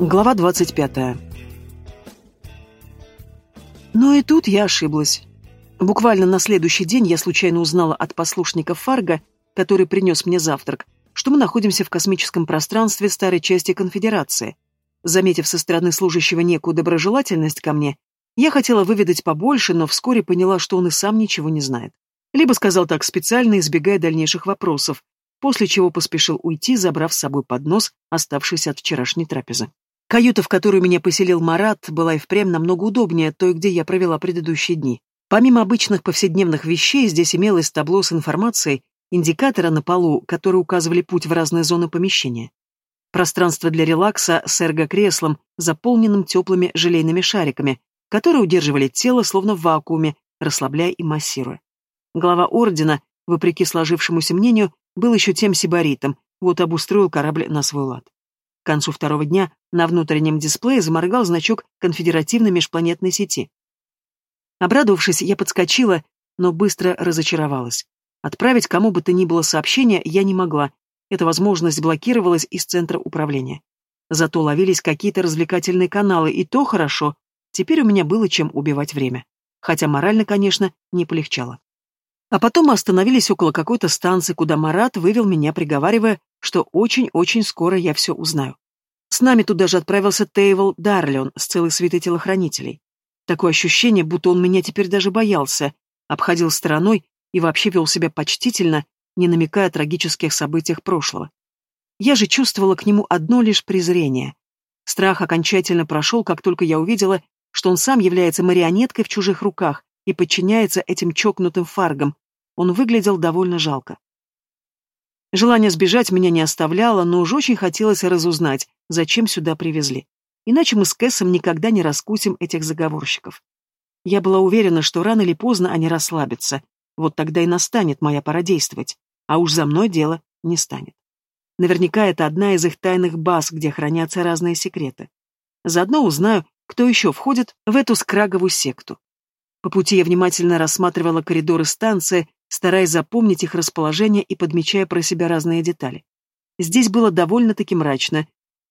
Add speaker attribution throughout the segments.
Speaker 1: Глава 25. Но и тут я ошиблась. Буквально на следующий день я случайно узнала от послушника Фарга, который принес мне завтрак, что мы находимся в космическом пространстве старой части Конфедерации. Заметив со стороны служащего некую доброжелательность ко мне, я хотела выведать побольше, но вскоре поняла, что он и сам ничего не знает. Либо сказал так специально, избегая дальнейших вопросов, после чего поспешил уйти, забрав с собой поднос, оставшийся от вчерашней трапезы. Каюта, в которую меня поселил Марат, была и впрямь намного удобнее той, где я провела предыдущие дни. Помимо обычных повседневных вещей, здесь имелось табло с информацией, индикатора на полу, которые указывали путь в разные зоны помещения. Пространство для релакса с эрго-креслом, заполненным теплыми желейными шариками, которые удерживали тело словно в вакууме, расслабляя и массируя. Глава ордена, вопреки сложившемуся мнению, был еще тем сибаритом, вот обустроил корабль на свой лад. К концу второго дня на внутреннем дисплее заморгал значок конфедеративной межпланетной сети. Обрадовавшись, я подскочила, но быстро разочаровалась. Отправить кому бы то ни было сообщение я не могла. Эта возможность блокировалась из центра управления. Зато ловились какие-то развлекательные каналы, и то хорошо. Теперь у меня было чем убивать время. Хотя морально, конечно, не полегчало. А потом мы остановились около какой-то станции, куда Марат вывел меня, приговаривая, что очень-очень скоро я все узнаю. С нами туда же отправился Тейвел Дарлион с целой свитой телохранителей. Такое ощущение, будто он меня теперь даже боялся, обходил стороной и вообще вел себя почтительно, не намекая о трагических событиях прошлого. Я же чувствовала к нему одно лишь презрение. Страх окончательно прошел, как только я увидела, что он сам является марионеткой в чужих руках и подчиняется этим чокнутым фаргам. Он выглядел довольно жалко. Желание сбежать меня не оставляло, но уж очень хотелось разузнать, зачем сюда привезли. Иначе мы с Кэссом никогда не раскусим этих заговорщиков. Я была уверена, что рано или поздно они расслабятся. Вот тогда и настанет моя пора действовать. А уж за мной дело не станет. Наверняка это одна из их тайных баз, где хранятся разные секреты. Заодно узнаю, кто еще входит в эту скраговую секту. По пути я внимательно рассматривала коридоры станции, стараясь запомнить их расположение и подмечая про себя разные детали. Здесь было довольно-таки мрачно.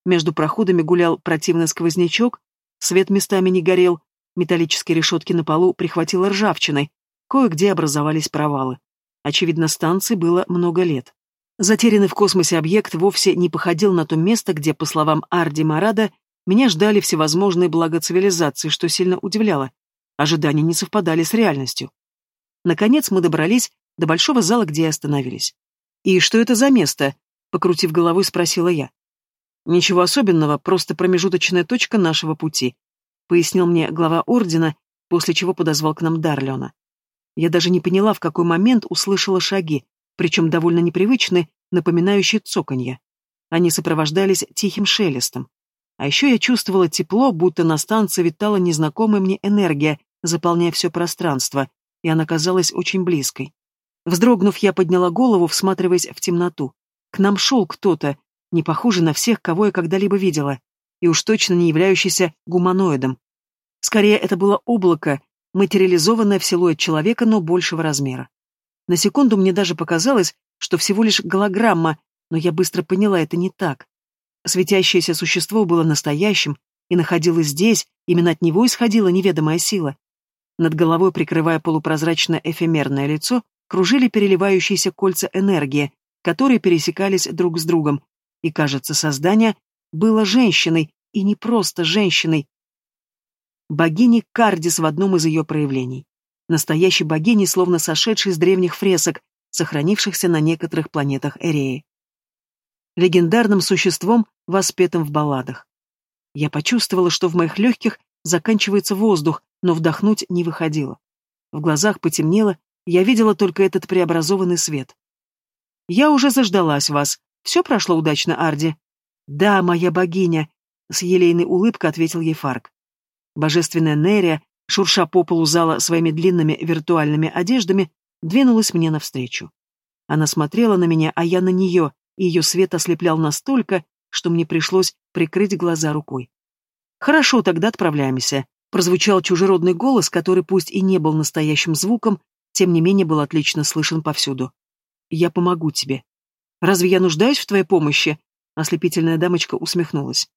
Speaker 1: Между проходами гулял противный сквознячок, свет местами не горел, металлические решетки на полу прихватило ржавчиной, кое-где образовались провалы. Очевидно, станции было много лет. Затерянный в космосе объект вовсе не походил на то место, где, по словам Арди Марада, меня ждали всевозможные блага цивилизации, что сильно удивляло. Ожидания не совпадали с реальностью. Наконец мы добрались до большого зала, где и остановились. «И что это за место?» — покрутив головой, спросила я. «Ничего особенного, просто промежуточная точка нашего пути», — пояснил мне глава ордена, после чего подозвал к нам Дарлена. Я даже не поняла, в какой момент услышала шаги, причем довольно непривычные, напоминающие цоканье. Они сопровождались тихим шелестом. А еще я чувствовала тепло, будто на станции витала незнакомая мне энергия, заполняя все пространство, и она казалась очень близкой. Вздрогнув, я подняла голову, всматриваясь в темноту. К нам шел кто-то, не похожий на всех, кого я когда-либо видела, и уж точно не являющийся гуманоидом. Скорее, это было облако, материализованное в силуэт человека, но большего размера. На секунду мне даже показалось, что всего лишь голограмма, но я быстро поняла, это не так. Светящееся существо было настоящим и находилось здесь, именно от него исходила неведомая сила. Над головой, прикрывая полупрозрачное эфемерное лицо, кружили переливающиеся кольца энергии, которые пересекались друг с другом, и, кажется, создание было женщиной, и не просто женщиной. Богини Кардис в одном из ее проявлений. Настоящей богини, словно сошедшей с древних фресок, сохранившихся на некоторых планетах Эреи. Легендарным существом, воспетым в балладах. Я почувствовала, что в моих легких заканчивается воздух, но вдохнуть не выходило. В глазах потемнело, я видела только этот преобразованный свет. «Я уже заждалась вас. Все прошло удачно, Арди?» «Да, моя богиня», — с елейной улыбкой ответил ей Фарк. Божественная Нерия, шурша по полу зала своими длинными виртуальными одеждами, двинулась мне навстречу. Она смотрела на меня, а я на нее, и ее свет ослеплял настолько, что мне пришлось прикрыть глаза рукой. «Хорошо, тогда отправляемся», — прозвучал чужеродный голос, который пусть и не был настоящим звуком, тем не менее был отлично слышен повсюду. «Я помогу тебе». «Разве я нуждаюсь в твоей помощи?» — ослепительная дамочка усмехнулась.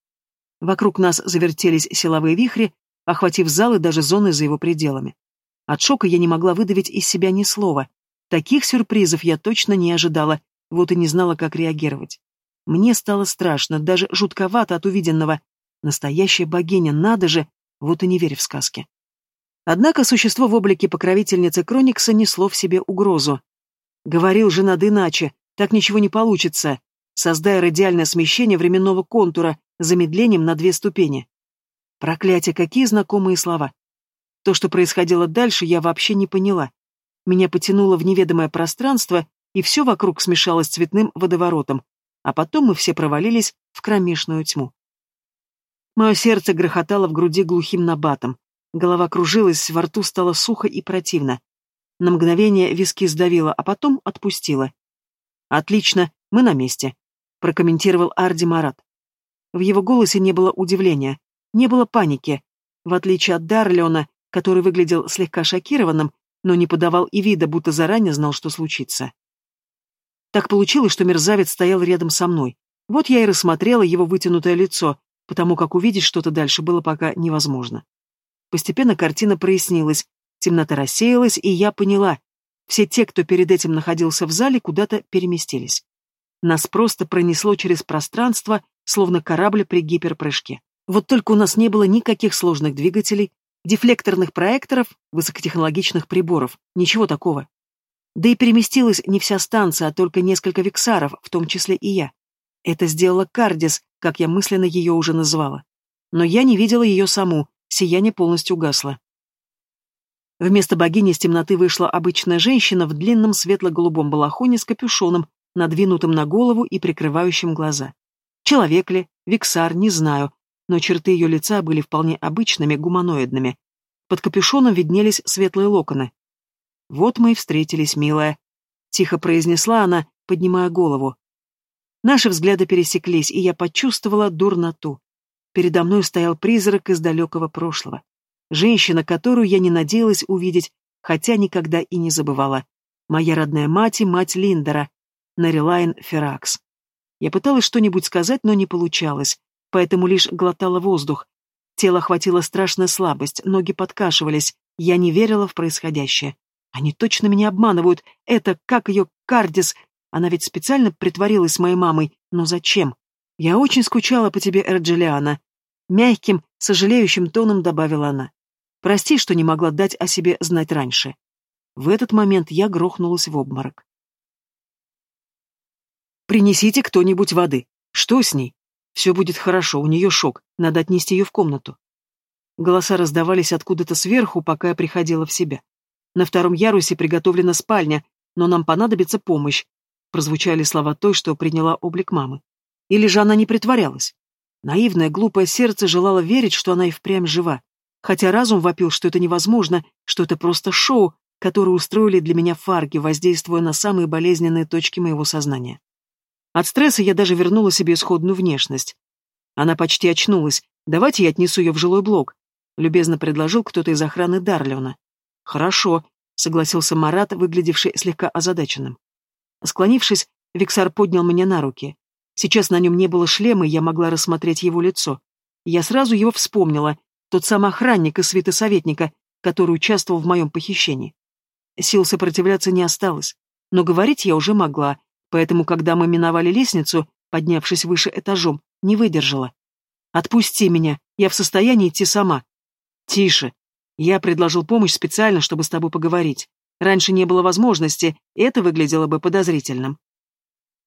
Speaker 1: Вокруг нас завертелись силовые вихри, охватив зал и даже зоны за его пределами. От шока я не могла выдавить из себя ни слова. Таких сюрпризов я точно не ожидала, вот и не знала, как реагировать. Мне стало страшно, даже жутковато от увиденного. Настоящая богиня, надо же, вот и не верь в сказки. Однако существо в облике покровительницы Кроникса несло в себе угрозу. Говорил же надо иначе, так ничего не получится, создая радиальное смещение временного контура замедлением на две ступени. Проклятие, какие знакомые слова. То, что происходило дальше, я вообще не поняла. Меня потянуло в неведомое пространство, и все вокруг смешалось цветным водоворотом, а потом мы все провалились в кромешную тьму. Мое сердце грохотало в груди глухим набатом. Голова кружилась, во рту стало сухо и противно. На мгновение виски сдавило, а потом отпустило. «Отлично, мы на месте», — прокомментировал Арди Марат. В его голосе не было удивления, не было паники. В отличие от Дарлеона, который выглядел слегка шокированным, но не подавал и вида, будто заранее знал, что случится. Так получилось, что мерзавец стоял рядом со мной. Вот я и рассмотрела его вытянутое лицо, потому как увидеть что-то дальше было пока невозможно. Постепенно картина прояснилась, темнота рассеялась, и я поняла. Все те, кто перед этим находился в зале, куда-то переместились. Нас просто пронесло через пространство, словно корабль при гиперпрыжке. Вот только у нас не было никаких сложных двигателей, дефлекторных проекторов, высокотехнологичных приборов, ничего такого. Да и переместилась не вся станция, а только несколько вексаров, в том числе и я. Это сделала Кардис, как я мысленно ее уже назвала. Но я не видела ее саму, сияние полностью угасло. Вместо богини из темноты вышла обычная женщина в длинном светло-голубом балахоне с капюшоном, надвинутым на голову и прикрывающим глаза. Человек ли, виксар, не знаю, но черты ее лица были вполне обычными, гуманоидными. Под капюшоном виднелись светлые локоны. «Вот мы и встретились, милая», — тихо произнесла она, поднимая голову. Наши взгляды пересеклись, и я почувствовала дурноту. Передо мной стоял призрак из далекого прошлого. Женщина, которую я не надеялась увидеть, хотя никогда и не забывала. Моя родная мать и мать Линдера, Нарилайн Феракс. Я пыталась что-нибудь сказать, но не получалось, поэтому лишь глотала воздух. Тело охватила страшная слабость, ноги подкашивались, я не верила в происходящее. Они точно меня обманывают, это, как ее, Кардис, она ведь специально притворилась моей мамой, но зачем? Я очень скучала по тебе, Эрджелиана. Мягким, сожалеющим тоном добавила она. Прости, что не могла дать о себе знать раньше. В этот момент я грохнулась в обморок. Принесите кто-нибудь воды. Что с ней? Все будет хорошо, у нее шок, надо отнести ее в комнату. Голоса раздавались откуда-то сверху, пока я приходила в себя. На втором ярусе приготовлена спальня, но нам понадобится помощь. Прозвучали слова той, что приняла облик мамы. Или же она не притворялась? Наивное, глупое сердце желало верить, что она и впрямь жива. Хотя разум вопил, что это невозможно, что это просто шоу, которое устроили для меня фарги, воздействуя на самые болезненные точки моего сознания. От стресса я даже вернула себе исходную внешность. Она почти очнулась. Давайте я отнесу ее в жилой блок. Любезно предложил кто-то из охраны Дарлиона. Хорошо, согласился Марат, выглядевший слегка озадаченным. Склонившись, Виксар поднял меня на руки. Сейчас на нем не было шлема, и я могла рассмотреть его лицо. Я сразу его вспомнила, тот самый охранник из свиты который участвовал в моем похищении. Сил сопротивляться не осталось, но говорить я уже могла, поэтому, когда мы миновали лестницу, поднявшись выше этажом, не выдержала. «Отпусти меня, я в состоянии идти сама». «Тише. Я предложил помощь специально, чтобы с тобой поговорить. Раньше не было возможности, и это выглядело бы подозрительным».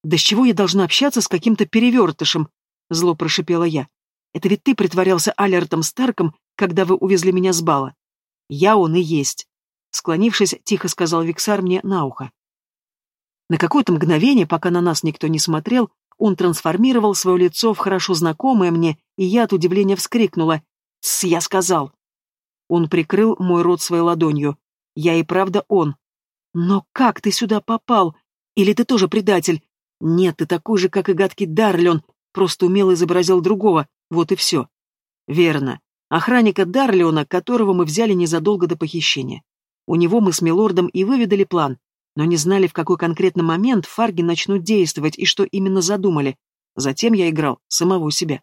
Speaker 1: «Да с чего я должна общаться с каким-то перевертышем?» — зло прошипела я. «Это ведь ты притворялся Алертом Старком, когда вы увезли меня с бала. Я он и есть». Склонившись, тихо сказал Виксар мне на ухо. На какое-то мгновение, пока на нас никто не смотрел, он трансформировал свое лицо в хорошо знакомое мне, и я от удивления вскрикнула. «Тсс, я сказал!» Он прикрыл мой рот своей ладонью. «Я и правда он». «Но как ты сюда попал? Или ты тоже предатель?» «Нет, ты такой же, как и гадкий Дарлен, просто умело изобразил другого, вот и все». «Верно. Охранника Дарлеона, которого мы взяли незадолго до похищения. У него мы с Милордом и выведали план но не знали, в какой конкретно момент фарги начнут действовать и что именно задумали. Затем я играл самого себя.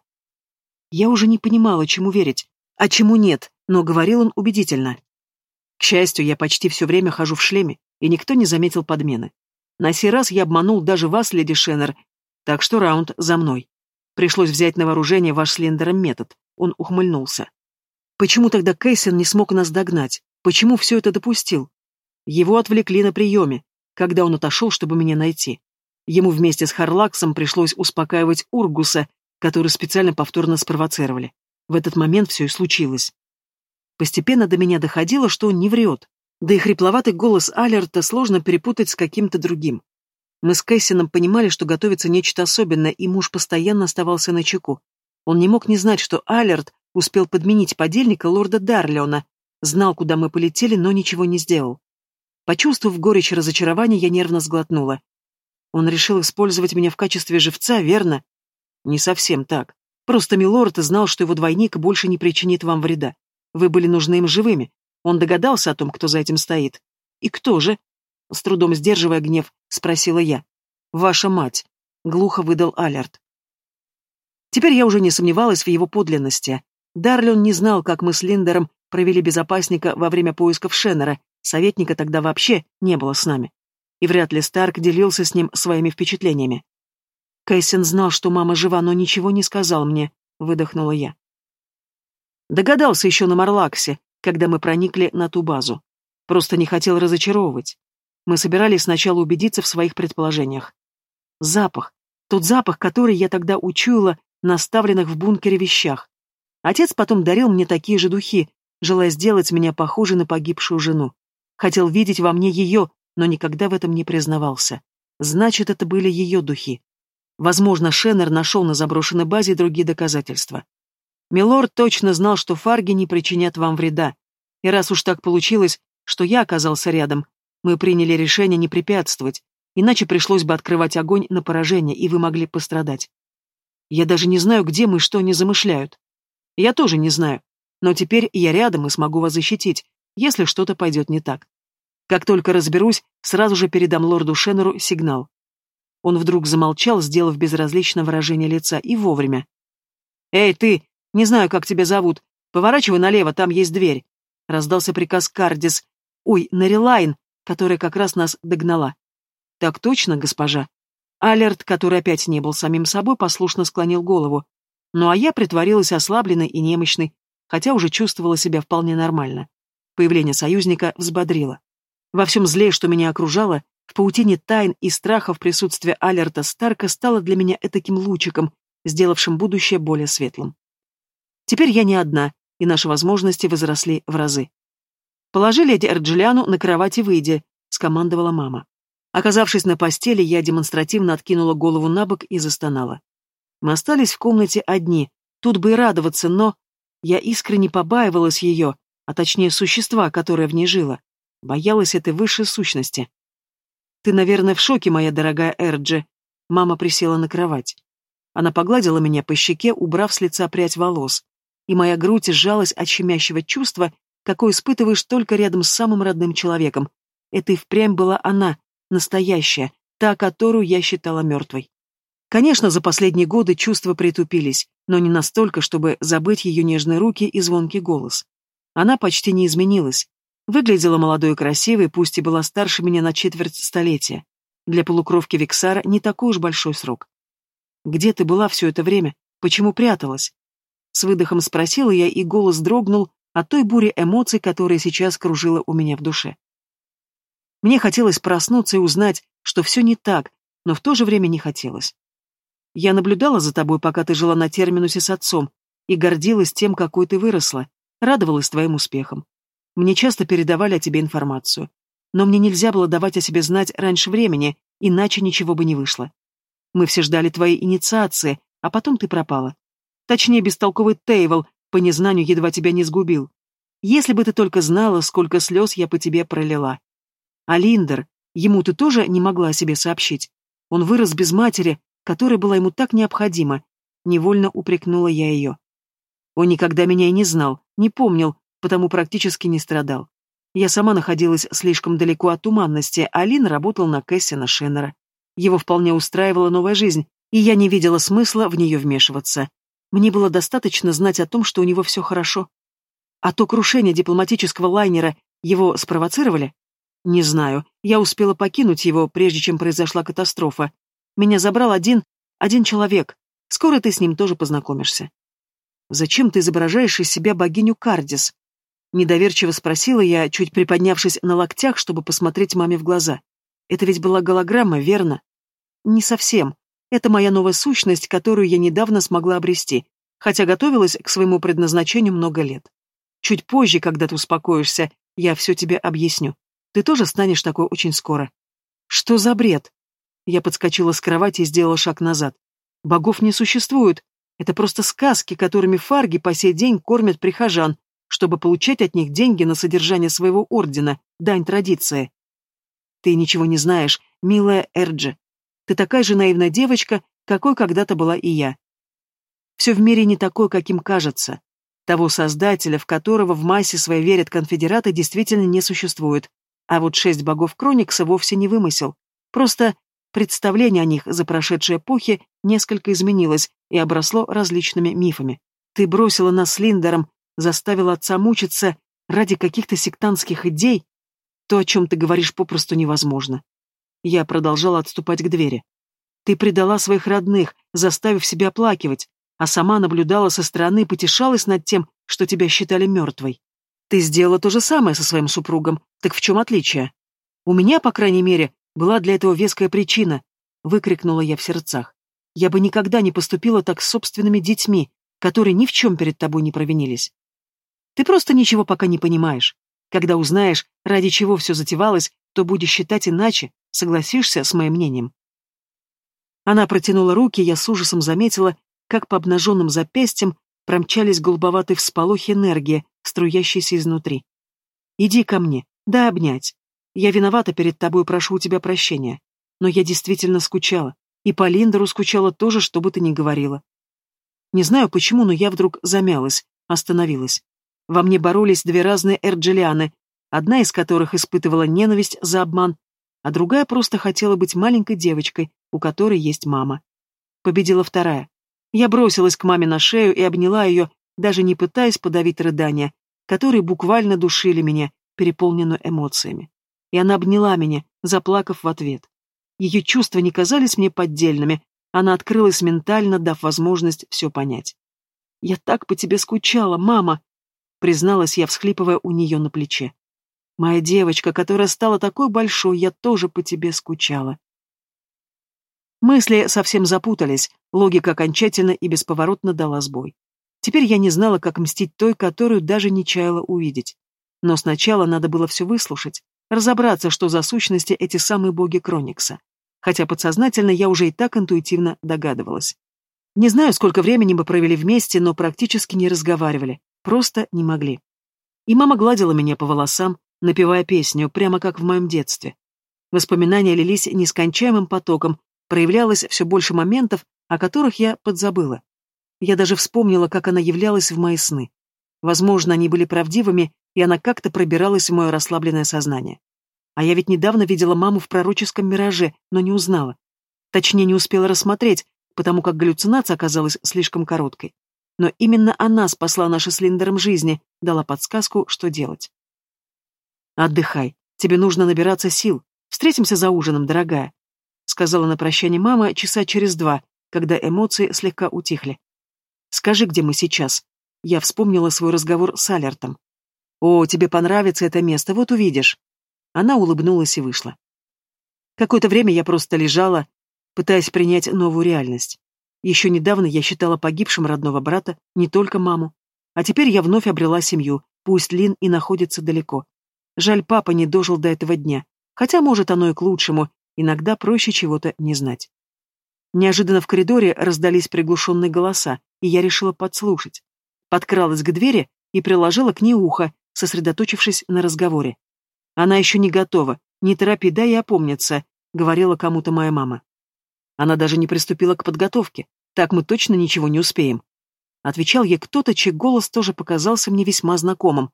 Speaker 1: Я уже не понимала, чему верить, а чему нет, но говорил он убедительно. Счастью, я почти все время хожу в шлеме, и никто не заметил подмены. На сей раз я обманул даже вас, леди Шеннер, так что раунд за мной. Пришлось взять на вооружение ваш с Лендером метод. Он ухмыльнулся. Почему тогда Кейсен не смог нас догнать? Почему все это допустил? Его отвлекли на приеме, когда он отошел, чтобы меня найти. Ему вместе с Харлаксом пришлось успокаивать Ургуса, который специально повторно спровоцировали. В этот момент все и случилось. Постепенно до меня доходило, что он не врет. Да и хрипловатый голос Алерта сложно перепутать с каким-то другим. Мы с Кэссином понимали, что готовится нечто особенное, и муж постоянно оставался на чеку. Он не мог не знать, что Алерт успел подменить подельника лорда Дарлеона, знал, куда мы полетели, но ничего не сделал. Почувствовав горечь разочарования, я нервно сглотнула. Он решил использовать меня в качестве живца, верно? Не совсем так. Просто милорд знал, что его двойник больше не причинит вам вреда. Вы были нужны им живыми. Он догадался о том, кто за этим стоит. И кто же? С трудом сдерживая гнев, спросила я. Ваша мать. Глухо выдал Алерт. Теперь я уже не сомневалась в его подлинности. Дарлион не знал, как мы с Линдером провели безопасника во время поисков Шеннера, советника тогда вообще не было с нами. И вряд ли Старк делился с ним своими впечатлениями. Кэссин знал, что мама жива, но ничего не сказал мне, выдохнула я. Догадался еще на Марлаксе, когда мы проникли на ту базу. Просто не хотел разочаровывать. Мы собирались сначала убедиться в своих предположениях. Запах. Тот запах, который я тогда учуяла на оставленных в бункере вещах. Отец потом дарил мне такие же духи, желая сделать меня похожей на погибшую жену. Хотел видеть во мне ее, но никогда в этом не признавался. Значит, это были ее духи. Возможно, Шеннер нашел на заброшенной базе другие доказательства. Милорд точно знал, что фарги не причинят вам вреда. И раз уж так получилось, что я оказался рядом, мы приняли решение не препятствовать, иначе пришлось бы открывать огонь на поражение, и вы могли пострадать. Я даже не знаю, где мы что не замышляют. Я тоже не знаю, но теперь я рядом и смогу вас защитить, если что-то пойдет не так. Как только разберусь, сразу же передам лорду Шеннеру сигнал. Он вдруг замолчал, сделав безразличное выражение лица, и вовремя. «Эй, ты! Не знаю, как тебя зовут. Поворачивай налево, там есть дверь. Раздался приказ Кардис. Ой, Нарилайн, которая как раз нас догнала. Так точно, госпожа. Алерт, который опять не был самим собой, послушно склонил голову. Ну а я притворилась ослабленной и немощной, хотя уже чувствовала себя вполне нормально. Появление союзника взбодрило. Во всем зле, что меня окружало, в паутине тайн и страхов присутствие Алерта Старка стало для меня этаким лучиком, сделавшим будущее более светлым. Теперь я не одна, и наши возможности возросли в разы. «Положи леди Эрджилиану на кровать и выйди», — скомандовала мама. Оказавшись на постели, я демонстративно откинула голову на бок и застонала. Мы остались в комнате одни, тут бы и радоваться, но... Я искренне побаивалась ее, а точнее существа, которое в ней жило. Боялась этой высшей сущности. «Ты, наверное, в шоке, моя дорогая Эрджи», — мама присела на кровать. Она погладила меня по щеке, убрав с лица прядь волос и моя грудь сжалась от щемящего чувства, какое испытываешь только рядом с самым родным человеком. Это и впрямь была она, настоящая, та, которую я считала мертвой. Конечно, за последние годы чувства притупились, но не настолько, чтобы забыть ее нежные руки и звонкий голос. Она почти не изменилась. Выглядела молодой и красивой, пусть и была старше меня на четверть столетия. Для полукровки Виксара не такой уж большой срок. Где ты была все это время? Почему пряталась? С выдохом спросила я, и голос дрогнул от той бури эмоций, которая сейчас кружила у меня в душе. Мне хотелось проснуться и узнать, что все не так, но в то же время не хотелось. Я наблюдала за тобой, пока ты жила на терминусе с отцом, и гордилась тем, какой ты выросла, радовалась твоим успехам. Мне часто передавали о тебе информацию, но мне нельзя было давать о себе знать раньше времени, иначе ничего бы не вышло. Мы все ждали твоей инициации, а потом ты пропала. Точнее, бестолковый Тейвол по незнанию едва тебя не сгубил. Если бы ты только знала, сколько слез я по тебе пролила. А Линдер, ему ты тоже не могла о себе сообщить. Он вырос без матери, которая была ему так необходима. Невольно упрекнула я ее. Он никогда меня и не знал, не помнил, потому практически не страдал. Я сама находилась слишком далеко от туманности, а Лин работал на Кэссина Шеннера. Его вполне устраивала новая жизнь, и я не видела смысла в нее вмешиваться. Мне было достаточно знать о том, что у него все хорошо. А то крушение дипломатического лайнера его спровоцировали? Не знаю. Я успела покинуть его, прежде чем произошла катастрофа. Меня забрал один, один человек. Скоро ты с ним тоже познакомишься. Зачем ты изображаешь из себя богиню Кардис? Недоверчиво спросила я, чуть приподнявшись на локтях, чтобы посмотреть маме в глаза. Это ведь была голограмма, верно? Не совсем. Это моя новая сущность, которую я недавно смогла обрести, хотя готовилась к своему предназначению много лет. Чуть позже, когда ты успокоишься, я все тебе объясню. Ты тоже станешь такой очень скоро. Что за бред? Я подскочила с кровати и сделала шаг назад. Богов не существует. Это просто сказки, которыми фарги по сей день кормят прихожан, чтобы получать от них деньги на содержание своего ордена, дань традиции. Ты ничего не знаешь, милая Эрджи. Ты такая же наивная девочка, какой когда-то была и я. Все в мире не такое, каким кажется. Того создателя, в которого в массе своей верят конфедераты, действительно не существует. А вот шесть богов Кроникса вовсе не вымысел. Просто представление о них за прошедшие эпохи несколько изменилось и обросло различными мифами. Ты бросила нас с Линдером, заставила отца мучиться ради каких-то сектантских идей. То, о чем ты говоришь, попросту невозможно. Я продолжала отступать к двери. Ты предала своих родных, заставив себя оплакивать, а сама наблюдала со стороны и потешалась над тем, что тебя считали мертвой. Ты сделала то же самое со своим супругом, так в чем отличие? У меня, по крайней мере, была для этого веская причина, выкрикнула я в сердцах. Я бы никогда не поступила так с собственными детьми, которые ни в чем перед тобой не провинились. Ты просто ничего пока не понимаешь. Когда узнаешь, ради чего все затевалось, то будешь считать иначе, согласишься с моим мнением. Она протянула руки, я с ужасом заметила, как по обнаженным запястьям промчались голубоватые всполохи энергии, струящиеся изнутри. «Иди ко мне, дай обнять. Я виновата перед тобой, прошу у тебя прощения. Но я действительно скучала. И по Линдеру скучала тоже, что бы ты ни говорила. Не знаю почему, но я вдруг замялась, остановилась. Во мне боролись две разные Эрджелианы, одна из которых испытывала ненависть за обман, а другая просто хотела быть маленькой девочкой, у которой есть мама. Победила вторая. Я бросилась к маме на шею и обняла ее, даже не пытаясь подавить рыдания, которые буквально душили меня, переполненную эмоциями. И она обняла меня, заплакав в ответ. Ее чувства не казались мне поддельными, она открылась ментально, дав возможность все понять. «Я так по тебе скучала, мама!» призналась я, всхлипывая у нее на плече. «Моя девочка, которая стала такой большой, я тоже по тебе скучала». Мысли совсем запутались, логика окончательно и бесповоротно дала сбой. Теперь я не знала, как мстить той, которую даже не чаяла увидеть. Но сначала надо было все выслушать, разобраться, что за сущности эти самые боги Кроникса. Хотя подсознательно я уже и так интуитивно догадывалась. Не знаю, сколько времени мы провели вместе, но практически не разговаривали, Просто не могли. И мама гладила меня по волосам, напевая песню, прямо как в моем детстве. Воспоминания лились нескончаемым потоком, проявлялось все больше моментов, о которых я подзабыла. Я даже вспомнила, как она являлась в мои сны. Возможно, они были правдивыми, и она как-то пробиралась в мое расслабленное сознание. А я ведь недавно видела маму в пророческом мираже, но не узнала. Точнее, не успела рассмотреть, потому как галлюцинация оказалась слишком короткой. Но именно она спасла наши с Линдером жизни, дала подсказку, что делать. «Отдыхай. Тебе нужно набираться сил. Встретимся за ужином, дорогая», — сказала на прощание мама часа через два, когда эмоции слегка утихли. «Скажи, где мы сейчас?» Я вспомнила свой разговор с Алертом. «О, тебе понравится это место, вот увидишь». Она улыбнулась и вышла. Какое-то время я просто лежала, пытаясь принять новую реальность. Еще недавно я считала погибшим родного брата, не только маму. А теперь я вновь обрела семью, пусть Лин и находится далеко. Жаль, папа не дожил до этого дня. Хотя, может, оно и к лучшему, иногда проще чего-то не знать. Неожиданно в коридоре раздались приглушенные голоса, и я решила подслушать. Подкралась к двери и приложила к ней ухо, сосредоточившись на разговоре. «Она еще не готова, не торопи, дай и опомниться», — говорила кому-то моя мама. Она даже не приступила к подготовке. Так мы точно ничего не успеем. Отвечал ей кто-то, чей голос тоже показался мне весьма знакомым.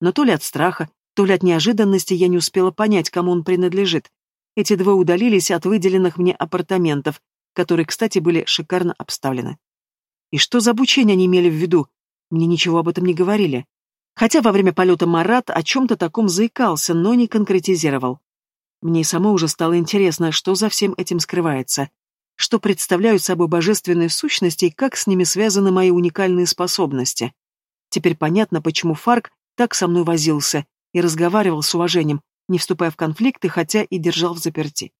Speaker 1: Но то ли от страха, то ли от неожиданности я не успела понять, кому он принадлежит. Эти двое удалились от выделенных мне апартаментов, которые, кстати, были шикарно обставлены. И что за обучение они имели в виду? Мне ничего об этом не говорили. Хотя во время полета Марат о чем-то таком заикался, но не конкретизировал. Мне и самой уже стало интересно, что за всем этим скрывается. Что представляют собой божественные сущности и как с ними связаны мои уникальные способности. Теперь понятно, почему Фарк так со мной возился и разговаривал с уважением, не вступая в конфликты, хотя и держал в заперти.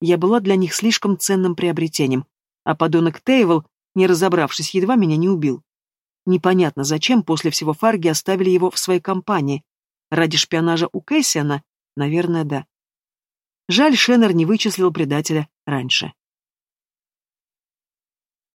Speaker 1: Я была для них слишком ценным приобретением, а подонок Тейвел, не разобравшись, едва меня не убил. Непонятно, зачем после всего Фарги оставили его в своей компании. Ради шпионажа у Кэссиана? Наверное, да. Жаль, Шеннер не вычислил предателя раньше.